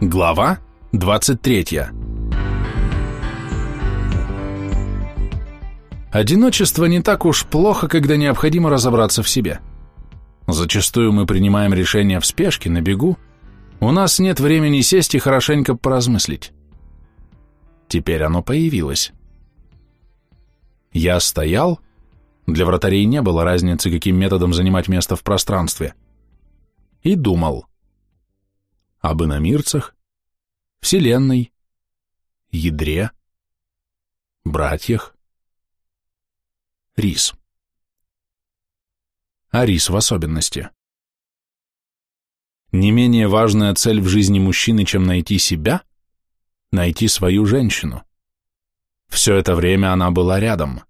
Глава 23 Одиночество не так уж плохо, когда необходимо разобраться в себе. Зачастую мы принимаем решения в спешке, на бегу. У нас нет времени сесть и хорошенько поразмыслить. Теперь оно появилось. Я стоял, для вратарей не было разницы, каким методом занимать место в пространстве, и думал об иномирцах, Вселенной, ядре, братьях, рис. А рис в особенности. Не менее важная цель в жизни мужчины, чем найти себя, найти свою женщину. Все это время она была рядом.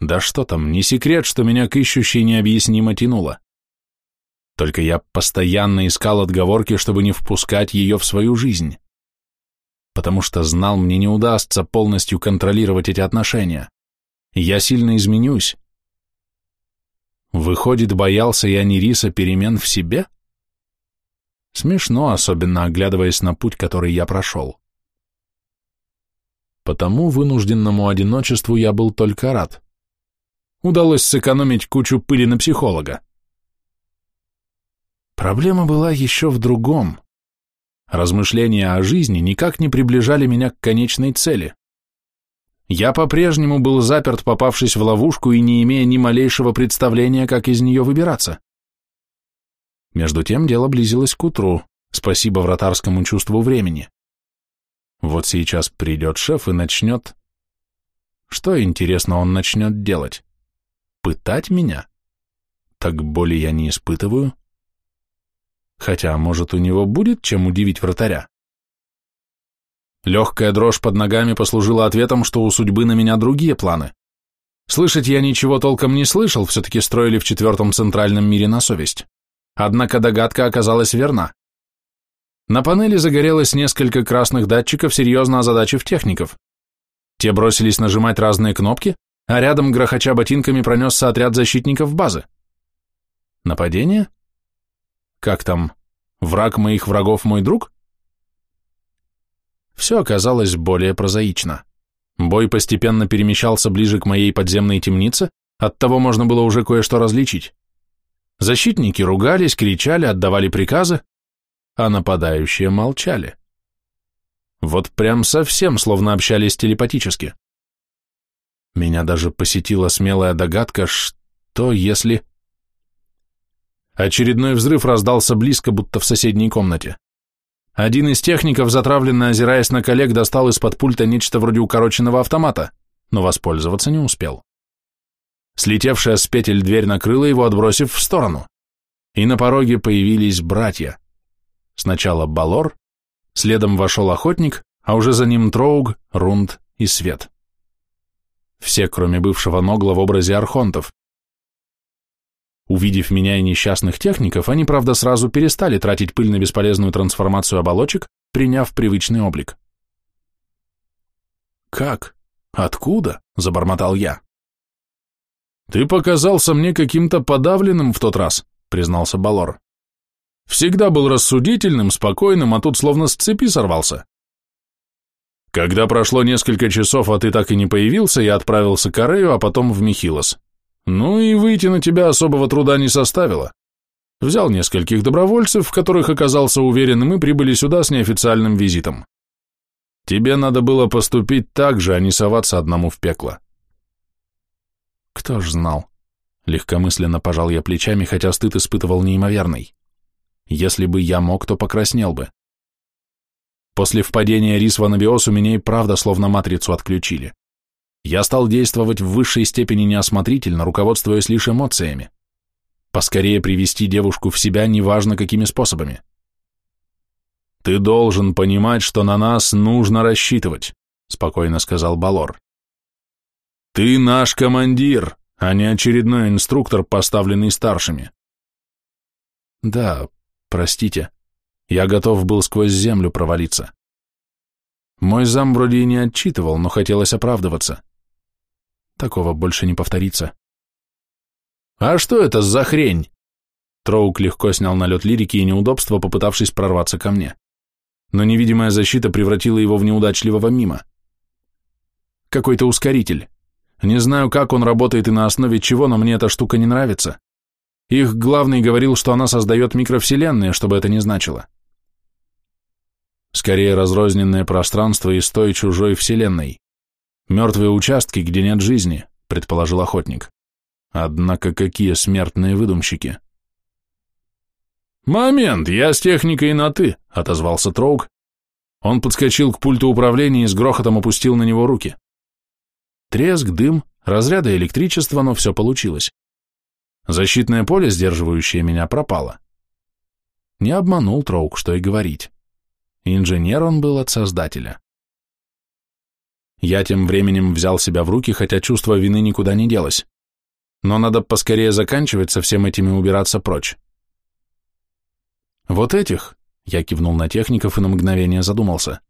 Да что там, не секрет, что меня к ищущей необъяснимо тянуло. Только я постоянно искал отговорки, чтобы не впускать ее в свою жизнь. Потому что знал, мне не удастся полностью контролировать эти отношения. Я сильно изменюсь. Выходит, боялся я не риса перемен в себе? Смешно, особенно оглядываясь на путь, который я прошел. Потому вынужденному одиночеству я был только рад. Удалось сэкономить кучу пыли на психолога. Проблема была еще в другом. Размышления о жизни никак не приближали меня к конечной цели. Я по-прежнему был заперт, попавшись в ловушку и не имея ни малейшего представления, как из нее выбираться. Между тем дело близилось к утру, спасибо вратарскому чувству времени. Вот сейчас придет шеф и начнет... Что, интересно, он начнет делать? Пытать меня? Так боли я не испытываю. Хотя, может, у него будет чем удивить вратаря? Легкая дрожь под ногами послужила ответом, что у судьбы на меня другие планы. Слышать я ничего толком не слышал, все-таки строили в четвертом центральном мире на совесть. Однако догадка оказалась верна. На панели загорелось несколько красных датчиков, серьезно озадачив техников. Те бросились нажимать разные кнопки, а рядом, грохоча ботинками, пронесся отряд защитников базы. Нападение? Как там? Враг моих врагов мой друг? Все оказалось более прозаично. Бой постепенно перемещался ближе к моей подземной темнице, оттого можно было уже кое-что различить. Защитники ругались, кричали, отдавали приказы, а нападающие молчали. Вот прям совсем словно общались телепатически. Меня даже посетила смелая догадка, что если... Очередной взрыв раздался близко, будто в соседней комнате. Один из техников, затравленно озираясь на коллег, достал из-под пульта нечто вроде укороченного автомата, но воспользоваться не успел. Слетевшая с петель дверь накрыла его, отбросив в сторону. И на пороге появились братья. Сначала Балор, следом вошел охотник, а уже за ним Троуг, Рунд и Свет. Все, кроме бывшего Ногла в образе архонтов. Увидев меня и несчастных техников, они, правда, сразу перестали тратить пыль на бесполезную трансформацию оболочек, приняв привычный облик. «Как? Откуда?» – забормотал я. «Ты показался мне каким-то подавленным в тот раз», – признался Балор. «Всегда был рассудительным, спокойным, а тут словно с цепи сорвался. Когда прошло несколько часов, а ты так и не появился, я отправился к Арею, а потом в Михилос. Ну и выйти на тебя особого труда не составило. Взял нескольких добровольцев, в которых оказался уверен, и мы прибыли сюда с неофициальным визитом. Тебе надо было поступить так же, а не соваться одному в пекло. Кто ж знал? Легкомысленно пожал я плечами, хотя стыд испытывал неимоверный. Если бы я мог, то покраснел бы. После впадения рис в анабиоз у меня и правда словно матрицу отключили. Я стал действовать в высшей степени неосмотрительно, руководствуясь лишь эмоциями. Поскорее привести девушку в себя, неважно какими способами. «Ты должен понимать, что на нас нужно рассчитывать», — спокойно сказал Балор. «Ты наш командир, а не очередной инструктор, поставленный старшими». «Да, простите, я готов был сквозь землю провалиться». Мой зам вроде и не отчитывал, но хотелось оправдываться. Такого больше не повторится. «А что это за хрень?» Троук легко снял налет лирики и неудобства, попытавшись прорваться ко мне. но невидимая защита превратила его в неудачливого мимо. Какой-то ускоритель. Не знаю, как он работает и на основе чего, но мне эта штука не нравится. Их главный говорил, что она создает микровселенные, чтобы это не значило. Скорее разрозненное пространство из той чужой вселенной. Мертвые участки, где нет жизни, предположил охотник. Однако какие смертные выдумщики. «Момент, я с техникой на «ты», — отозвался Троук. Он подскочил к пульту управления и с грохотом опустил на него руки. Треск, дым, разряды электричества, но все получилось. Защитное поле, сдерживающее меня, пропало. Не обманул Троук, что и говорить. Инженер он был от создателя. Я тем временем взял себя в руки, хотя чувство вины никуда не делось. Но надо поскорее заканчивать со всем этим и убираться прочь. Вот этих, я кивнул на техников и на мгновение задумался.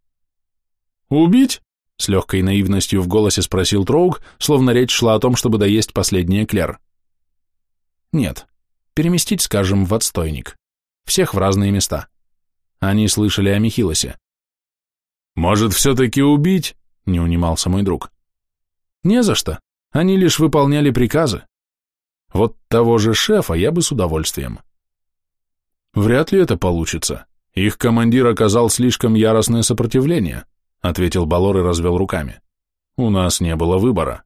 Убить? С легкой наивностью в голосе спросил Троуг, словно речь шла о том, чтобы доесть последний эклер. Нет, переместить, скажем, в отстойник. Всех в разные места. Они слышали о Михилосе. «Может, все-таки убить?» — не унимался мой друг. «Не за что. Они лишь выполняли приказы. Вот того же шефа я бы с удовольствием». «Вряд ли это получится. Их командир оказал слишком яростное сопротивление», — ответил Балор и развел руками. «У нас не было выбора».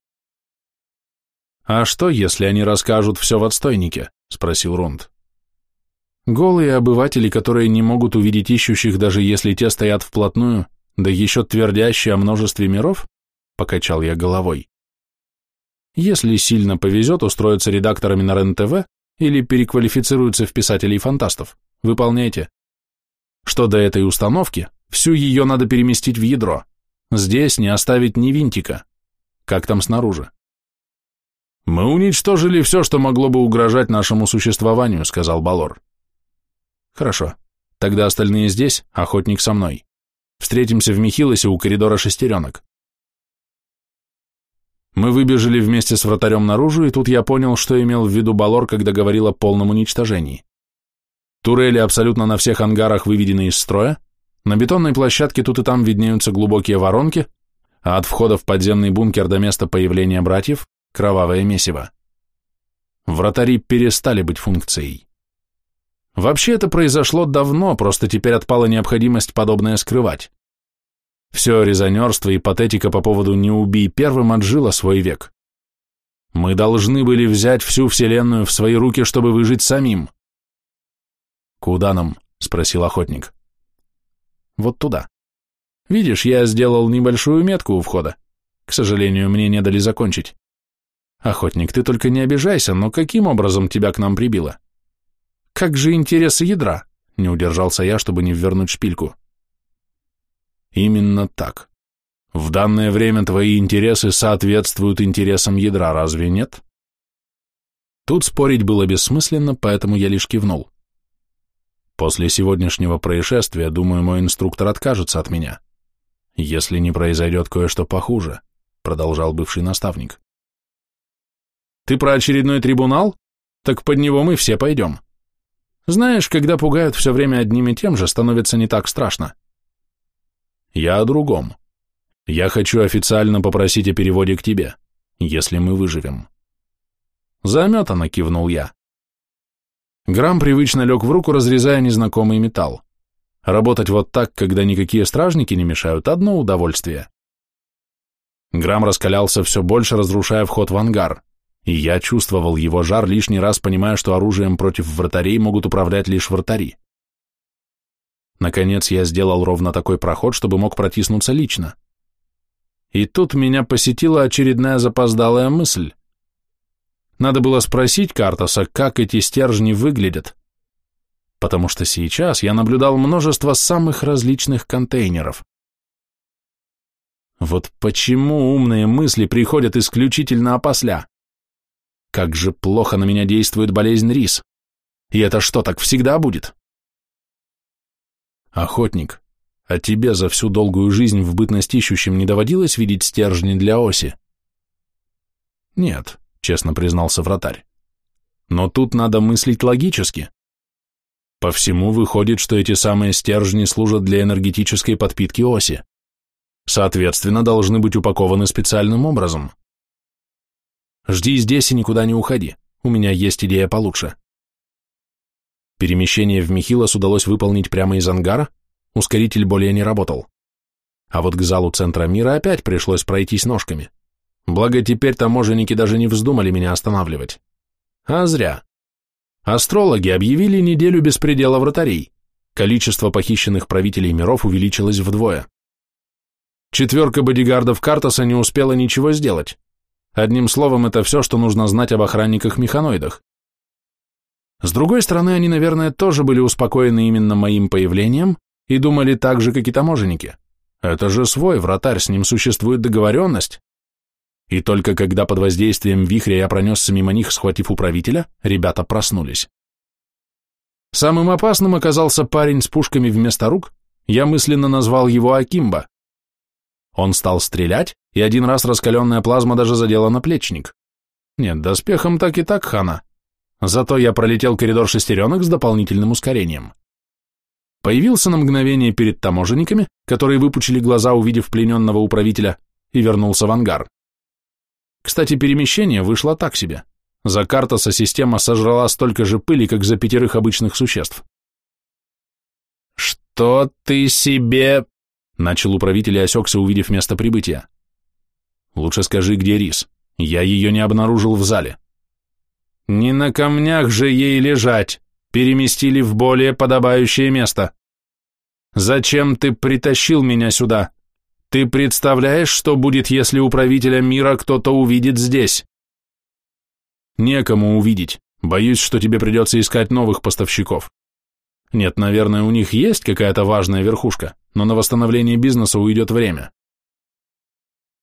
«А что, если они расскажут все в отстойнике?» — спросил Рунд. «Голые обыватели, которые не могут увидеть ищущих, даже если те стоят вплотную, да еще твердящие о множестве миров?» — покачал я головой. «Если сильно повезет, устроятся редакторами на РЕН-ТВ или переквалифицируются в писателей-фантастов. Выполняйте. Что до этой установки, Всю ее надо переместить в ядро. Здесь не оставить ни винтика. Как там снаружи? «Мы уничтожили все, что могло бы угрожать нашему существованию», — сказал Балор. «Хорошо. Тогда остальные здесь, охотник со мной. Встретимся в Михилосе у коридора шестеренок». Мы выбежали вместе с вратарем наружу, и тут я понял, что имел в виду Балор, когда говорил о полном уничтожении. Турели абсолютно на всех ангарах выведены из строя, на бетонной площадке тут и там виднеются глубокие воронки, а от входа в подземный бункер до места появления братьев – кровавое месиво. Вратари перестали быть функцией. Вообще это произошло давно, просто теперь отпала необходимость подобное скрывать. Все резонерство и патетика по поводу «не убий первым» отжило свой век. Мы должны были взять всю Вселенную в свои руки, чтобы выжить самим. «Куда нам?» — спросил охотник. Вот туда. Видишь, я сделал небольшую метку у входа. К сожалению, мне не дали закончить. Охотник, ты только не обижайся, но каким образом тебя к нам прибило? Как же интересы ядра? Не удержался я, чтобы не ввернуть шпильку. Именно так. В данное время твои интересы соответствуют интересам ядра, разве нет? Тут спорить было бессмысленно, поэтому я лишь кивнул. После сегодняшнего происшествия, думаю, мой инструктор откажется от меня. Если не произойдет кое-что похуже, продолжал бывший наставник. Ты про очередной трибунал? Так под него мы все пойдем. Знаешь, когда пугают все время одним и тем же, становится не так страшно. Я о другом. Я хочу официально попросить о переводе к тебе, если мы выживем. Заметано, кивнул я. Грамм привычно лег в руку, разрезая незнакомый металл. Работать вот так, когда никакие стражники не мешают, одно удовольствие. Грамм раскалялся все больше, разрушая вход в ангар, и я чувствовал его жар, лишний раз понимая, что оружием против вратарей могут управлять лишь вратари. Наконец я сделал ровно такой проход, чтобы мог протиснуться лично. И тут меня посетила очередная запоздалая мысль. Надо было спросить Картаса, как эти стержни выглядят, потому что сейчас я наблюдал множество самых различных контейнеров. Вот почему умные мысли приходят исключительно опосля? Как же плохо на меня действует болезнь рис. И это что, так всегда будет? Охотник, а тебе за всю долгую жизнь в бытность ищущим не доводилось видеть стержни для оси? Нет честно признался вратарь. Но тут надо мыслить логически. По всему выходит, что эти самые стержни служат для энергетической подпитки оси. Соответственно, должны быть упакованы специальным образом. Жди здесь и никуда не уходи. У меня есть идея получше. Перемещение в Михилос удалось выполнить прямо из ангара, ускоритель более не работал. А вот к залу центра мира опять пришлось пройтись ножками. Благо теперь таможенники даже не вздумали меня останавливать. А зря. Астрологи объявили неделю беспредела вратарей. Количество похищенных правителей миров увеличилось вдвое. Четверка бодигардов Картаса не успела ничего сделать. Одним словом, это все, что нужно знать об охранниках-механоидах. С другой стороны, они, наверное, тоже были успокоены именно моим появлением и думали так же, как и таможенники. Это же свой вратарь, с ним существует договоренность. И только когда под воздействием вихря я пронесся мимо них, схватив управителя, ребята проснулись. Самым опасным оказался парень с пушками вместо рук, я мысленно назвал его Акимба. Он стал стрелять, и один раз раскаленная плазма даже задела наплечник. Нет, доспехом так и так хана. Зато я пролетел коридор шестеренок с дополнительным ускорением. Появился на мгновение перед таможенниками, которые выпучили глаза, увидев плененного управителя, и вернулся в ангар. Кстати, перемещение вышло так себе. За Картаса система сожрала столько же пыли, как за пятерых обычных существ. «Что ты себе...» — начал управитель и осекся, увидев место прибытия. «Лучше скажи, где рис. Я ее не обнаружил в зале». «Не на камнях же ей лежать. Переместили в более подобающее место. Зачем ты притащил меня сюда?» Ты представляешь, что будет, если у правителя мира кто-то увидит здесь? Некому увидеть. Боюсь, что тебе придется искать новых поставщиков. Нет, наверное, у них есть какая-то важная верхушка, но на восстановление бизнеса уйдет время.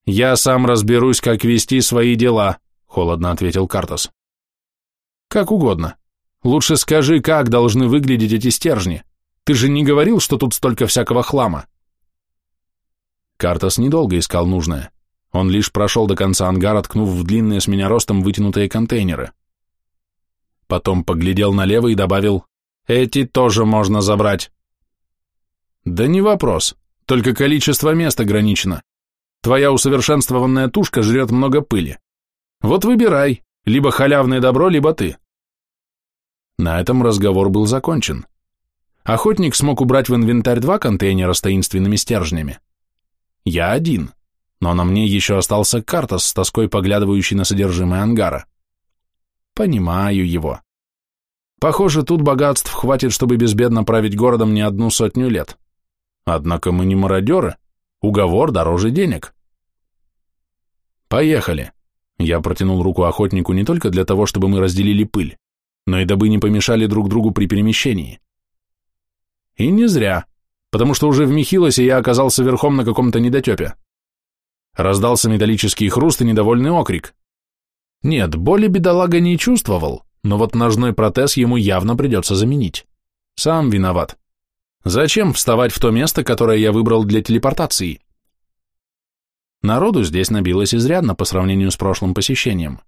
Я сам разберусь, как вести свои дела, холодно ответил Картас. Как угодно. Лучше скажи, как должны выглядеть эти стержни. Ты же не говорил, что тут столько всякого хлама. Картас недолго искал нужное. Он лишь прошел до конца ангара, ткнув в длинные с меня ростом вытянутые контейнеры. Потом поглядел налево и добавил, «Эти тоже можно забрать». «Да не вопрос, только количество мест ограничено. Твоя усовершенствованная тушка жрет много пыли. Вот выбирай, либо халявное добро, либо ты». На этом разговор был закончен. Охотник смог убрать в инвентарь два контейнера с таинственными стержнями. Я один, но на мне еще остался Картас с тоской поглядывающий на содержимое ангара. Понимаю его. Похоже, тут богатств хватит, чтобы безбедно править городом не одну сотню лет. Однако мы не мародеры, уговор дороже денег. Поехали. Я протянул руку охотнику не только для того, чтобы мы разделили пыль, но и дабы не помешали друг другу при перемещении. И не зря потому что уже в Михилосе я оказался верхом на каком-то недотепе. Раздался металлический хруст и недовольный окрик. Нет, боли бедолага не чувствовал, но вот ножной протез ему явно придется заменить. Сам виноват. Зачем вставать в то место, которое я выбрал для телепортации? Народу здесь набилось изрядно по сравнению с прошлым посещением.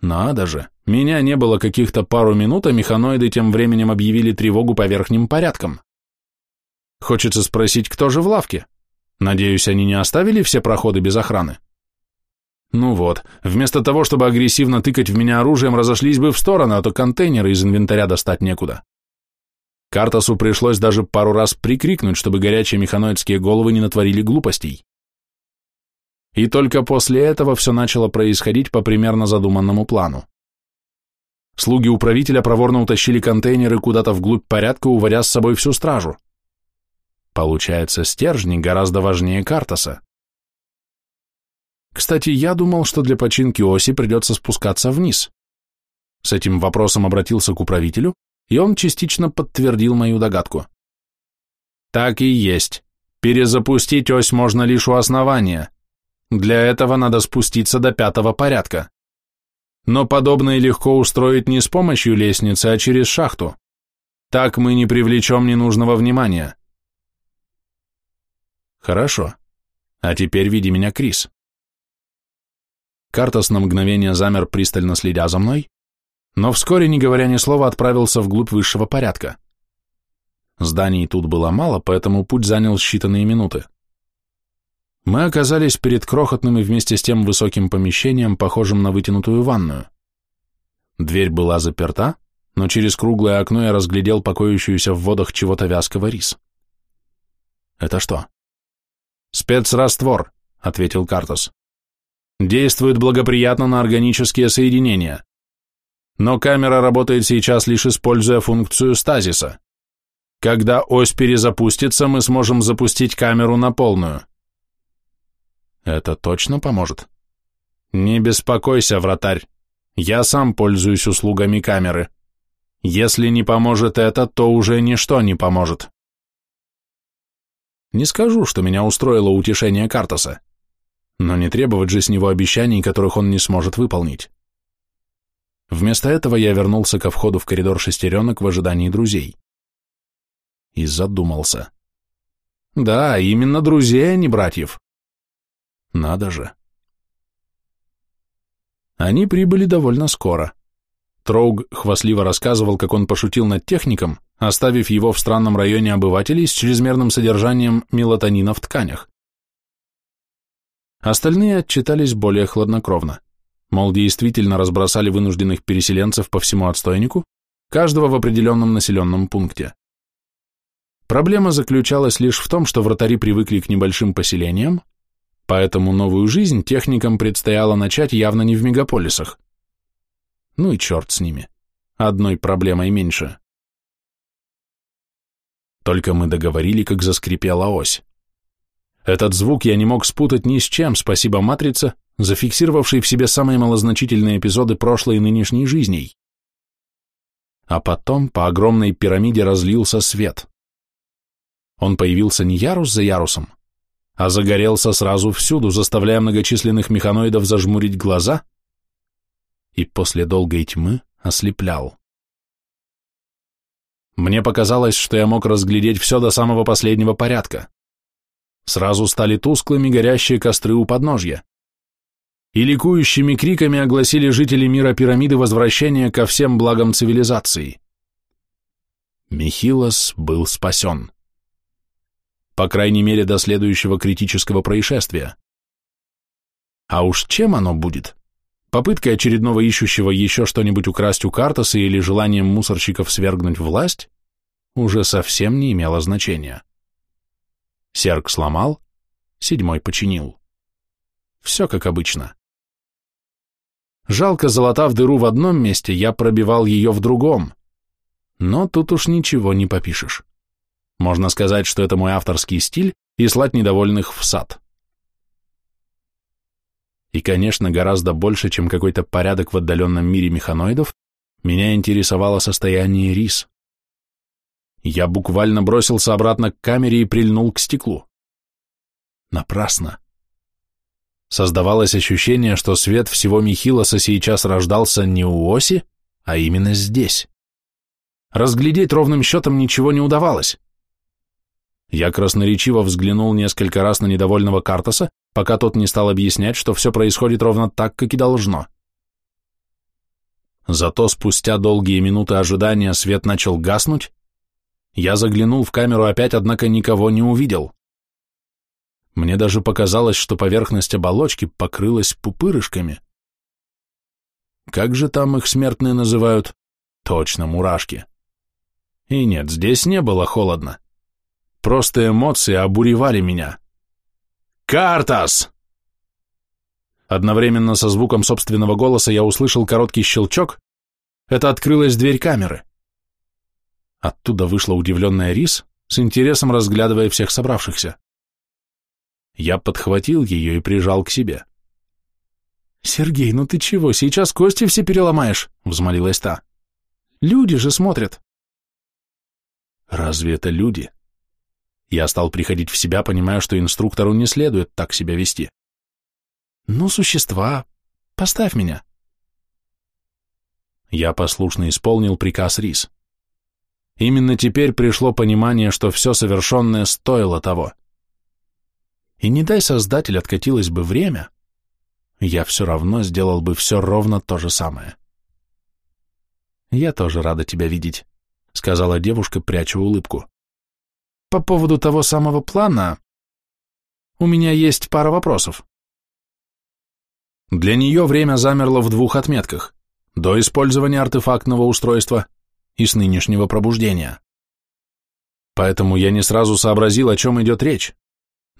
Надо же, меня не было каких-то пару минут, а механоиды тем временем объявили тревогу по верхним порядкам. Хочется спросить, кто же в лавке? Надеюсь, они не оставили все проходы без охраны? Ну вот, вместо того, чтобы агрессивно тыкать в меня оружием, разошлись бы в сторону, а то контейнеры из инвентаря достать некуда. Картасу пришлось даже пару раз прикрикнуть, чтобы горячие механоидские головы не натворили глупостей. И только после этого все начало происходить по примерно задуманному плану. Слуги управителя проворно утащили контейнеры куда-то вглубь порядка, уводя с собой всю стражу. Получается, стержни гораздо важнее Картаса. Кстати, я думал, что для починки оси придется спускаться вниз. С этим вопросом обратился к управителю, и он частично подтвердил мою догадку. Так и есть. Перезапустить ось можно лишь у основания. Для этого надо спуститься до пятого порядка. Но подобное легко устроить не с помощью лестницы, а через шахту. Так мы не привлечем ненужного внимания. Хорошо. А теперь веди меня, Крис. Картас на мгновение замер, пристально следя за мной, но вскоре, не говоря ни слова, отправился вглубь высшего порядка, Зданий тут было мало, поэтому путь занял считанные минуты. Мы оказались перед крохотным и вместе с тем высоким помещением, похожим на вытянутую ванную. Дверь была заперта, но через круглое окно я разглядел покоящуюся в водах чего-то вязкого рис. «Это что?» «Спецраствор», — ответил Картос. «Действует благоприятно на органические соединения. Но камера работает сейчас лишь используя функцию стазиса. Когда ось перезапустится, мы сможем запустить камеру на полную. Это точно поможет? Не беспокойся, вратарь. Я сам пользуюсь услугами камеры. Если не поможет это, то уже ничто не поможет. Не скажу, что меня устроило утешение Картоса, но не требовать же с него обещаний, которых он не сможет выполнить. Вместо этого я вернулся ко входу в коридор шестеренок в ожидании друзей и задумался. Да, именно друзей, а не братьев. Надо же. Они прибыли довольно скоро. Троуг хвастливо рассказывал, как он пошутил над техником, оставив его в странном районе обывателей с чрезмерным содержанием мелатонина в тканях. Остальные отчитались более хладнокровно. Мол, действительно разбросали вынужденных переселенцев по всему отстойнику, каждого в определенном населенном пункте. Проблема заключалась лишь в том, что вратари привыкли к небольшим поселениям, поэтому новую жизнь техникам предстояло начать явно не в мегаполисах. Ну и черт с ними. Одной проблемой меньше. Только мы договорили, как заскрипела ось. Этот звук я не мог спутать ни с чем, спасибо матрице, зафиксировавшей в себе самые малозначительные эпизоды прошлой и нынешней жизней. А потом по огромной пирамиде разлился свет. Он появился не ярус за ярусом, а загорелся сразу всюду, заставляя многочисленных механоидов зажмурить глаза и после долгой тьмы ослеплял. Мне показалось, что я мог разглядеть все до самого последнего порядка. Сразу стали тусклыми горящие костры у подножья. И ликующими криками огласили жители мира пирамиды возвращение ко всем благам цивилизации. Михилос был спасен по крайней мере до следующего критического происшествия. А уж чем оно будет? Попыткой очередного ищущего еще что-нибудь украсть у Картаса или желанием мусорщиков свергнуть власть уже совсем не имело значения. Серк сломал, седьмой починил. Все как обычно. Жалко, залатав дыру в одном месте, я пробивал ее в другом. Но тут уж ничего не попишешь. Можно сказать, что это мой авторский стиль и слать недовольных в сад. И, конечно, гораздо больше, чем какой-то порядок в отдаленном мире механоидов, меня интересовало состояние рис. Я буквально бросился обратно к камере и прильнул к стеклу. Напрасно. Создавалось ощущение, что свет всего Михилоса сейчас рождался не у оси, а именно здесь. Разглядеть ровным счетом ничего не удавалось. Я красноречиво взглянул несколько раз на недовольного Картаса, пока тот не стал объяснять, что все происходит ровно так, как и должно. Зато спустя долгие минуты ожидания свет начал гаснуть. Я заглянул в камеру опять, однако никого не увидел. Мне даже показалось, что поверхность оболочки покрылась пупырышками. Как же там их смертные называют? Точно, мурашки. И нет, здесь не было холодно. Просто эмоции обуревали меня. «Картас!» Одновременно со звуком собственного голоса я услышал короткий щелчок. Это открылась дверь камеры. Оттуда вышла удивленная Рис, с интересом разглядывая всех собравшихся. Я подхватил ее и прижал к себе. «Сергей, ну ты чего, сейчас кости все переломаешь?» — взмолилась та. «Люди же смотрят». «Разве это люди?» Я стал приходить в себя, понимая, что инструктору не следует так себя вести. «Ну, существа, поставь меня». Я послушно исполнил приказ Рис. Именно теперь пришло понимание, что все совершенное стоило того. И не дай Создатель откатилось бы время, я все равно сделал бы все ровно то же самое. «Я тоже рада тебя видеть», — сказала девушка, пряча улыбку. по поводу того самого плана у меня есть пара вопросов. Для нее время замерло в двух отметках – до использования артефактного устройства и с нынешнего пробуждения. Поэтому я не сразу сообразил, о чем идет речь,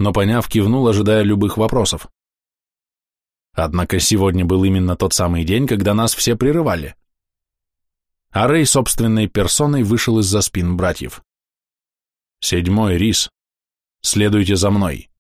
но поняв, кивнул, ожидая любых вопросов. Однако сегодня был именно тот самый день, когда нас все прерывали. А Рэй собственной персоной вышел из-за спин братьев. Седьмой рис. Следуйте за мной.